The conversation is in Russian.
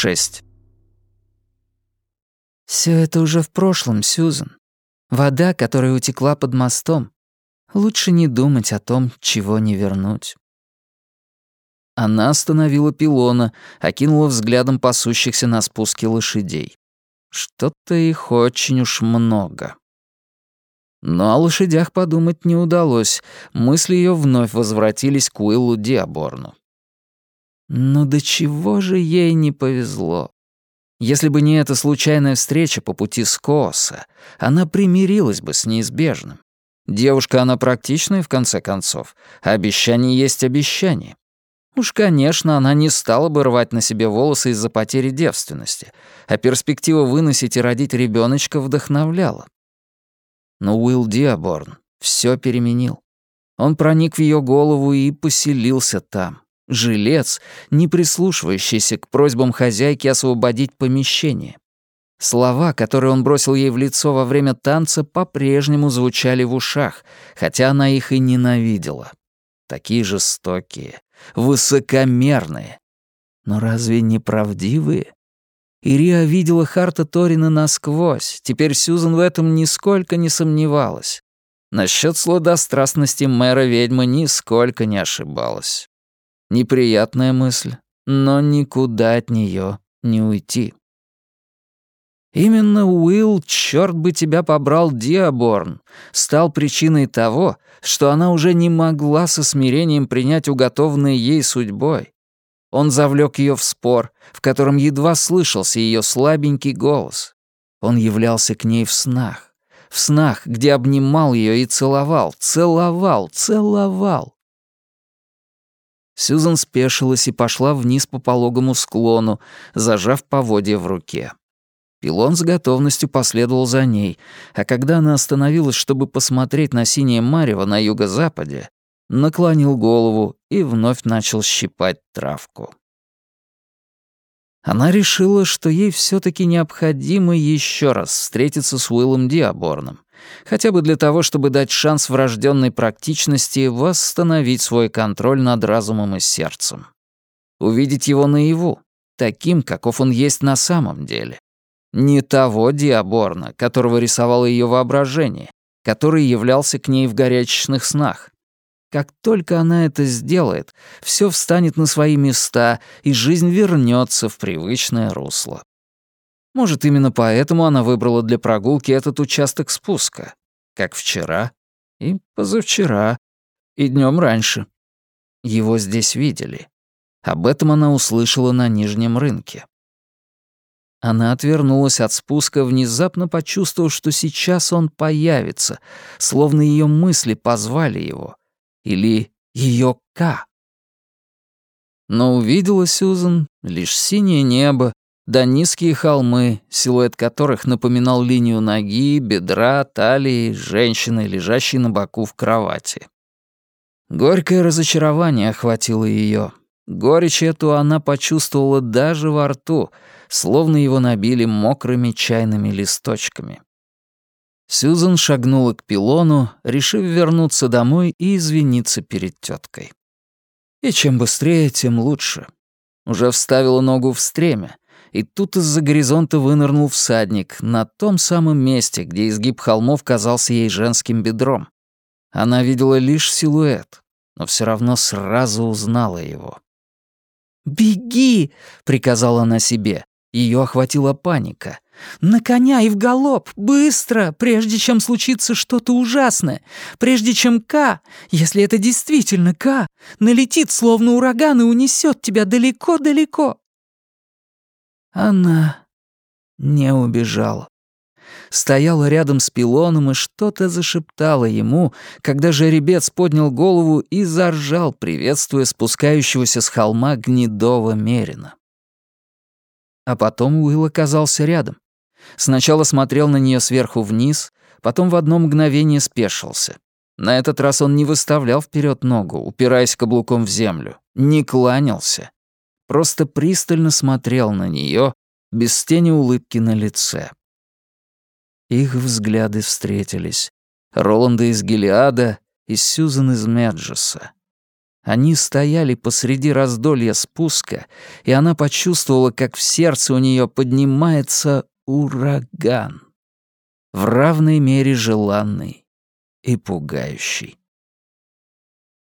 6. Все это уже в прошлом, Сьюзен. Вода, которая утекла под мостом. Лучше не думать о том, чего не вернуть. Она остановила пилона, окинула взглядом пасущихся на спуске лошадей. Что-то их очень уж много. Но о лошадях подумать не удалось. Мысли ее вновь возвратились к Уиллу Диаборну. Но до чего же ей не повезло? Если бы не эта случайная встреча по пути с Кооса, она примирилась бы с неизбежным. Девушка она практичная, в конце концов, а обещание есть обещание. Уж, конечно, она не стала бы рвать на себе волосы из-за потери девственности, а перспектива выносить и родить ребеночка вдохновляла. Но Уилл Диаборн все переменил. Он проник в ее голову и поселился там. Жилец, не прислушивающийся к просьбам хозяйки освободить помещение. Слова, которые он бросил ей в лицо во время танца, по-прежнему звучали в ушах, хотя она их и ненавидела. Такие жестокие, высокомерные. Но разве не правдивые? Ирия видела Харта Торина насквозь, теперь Сьюзан в этом нисколько не сомневалась. Насчет сладострастности мэра ведьмы нисколько не ошибалась. Неприятная мысль, но никуда от нее не уйти. Именно Уилл, черт бы тебя побрал, Диаборн, стал причиной того, что она уже не могла со смирением принять уготованное ей судьбой. Он завлек ее в спор, в котором едва слышался ее слабенький голос. Он являлся к ней в снах. В снах, где обнимал ее и целовал, целовал, целовал. Сьюзан спешилась и пошла вниз по пологому склону, зажав поводья в руке. Пилон с готовностью последовал за ней, а когда она остановилась, чтобы посмотреть на синее марево на юго-западе, наклонил голову и вновь начал щипать травку. Она решила, что ей все таки необходимо еще раз встретиться с Уиллом Диаборном, хотя бы для того, чтобы дать шанс врожденной практичности восстановить свой контроль над разумом и сердцем. Увидеть его наяву, таким, каков он есть на самом деле. Не того Диаборна, которого рисовало ее воображение, который являлся к ней в горячечных снах. Как только она это сделает, все встанет на свои места, и жизнь вернется в привычное русло. Может, именно поэтому она выбрала для прогулки этот участок спуска, как вчера и позавчера, и днем раньше. Его здесь видели. Об этом она услышала на Нижнем рынке. Она отвернулась от спуска, внезапно почувствовав, что сейчас он появится, словно ее мысли позвали его. Или ее К. Но увидела Сьюзан лишь синее небо, да низкие холмы, силуэт которых напоминал линию ноги, бедра, талии, женщины, лежащей на боку в кровати. Горькое разочарование охватило ее. Горечь эту она почувствовала даже во рту, словно его набили мокрыми чайными листочками. Сьюзан шагнула к пилону, решив вернуться домой и извиниться перед теткой. И чем быстрее, тем лучше. Уже вставила ногу в стремя, и тут из-за горизонта вынырнул всадник на том самом месте, где изгиб холмов казался ей женским бедром. Она видела лишь силуэт, но все равно сразу узнала его. «Беги!» — приказала она себе. Ее охватила паника. «На коня и в галоп! Быстро! Прежде чем случится что-то ужасное! Прежде чем К, если это действительно К, налетит словно ураган и унесет тебя далеко-далеко!» Она не убежала. Стояла рядом с пилоном и что-то зашептала ему, когда жеребец поднял голову и заржал, приветствуя спускающегося с холма гнедого мерина. А потом Уилл оказался рядом. Сначала смотрел на нее сверху вниз, потом в одно мгновение спешился. На этот раз он не выставлял вперед ногу, упираясь каблуком в землю, не кланялся, просто пристально смотрел на нее, без тени улыбки на лице. Их взгляды встретились. Роланда из Гелиада и Сьюзан из Меджеса. Они стояли посреди раздолья спуска, и она почувствовала, как в сердце у нее поднимается ураган. В равной мере желанный и пугающий.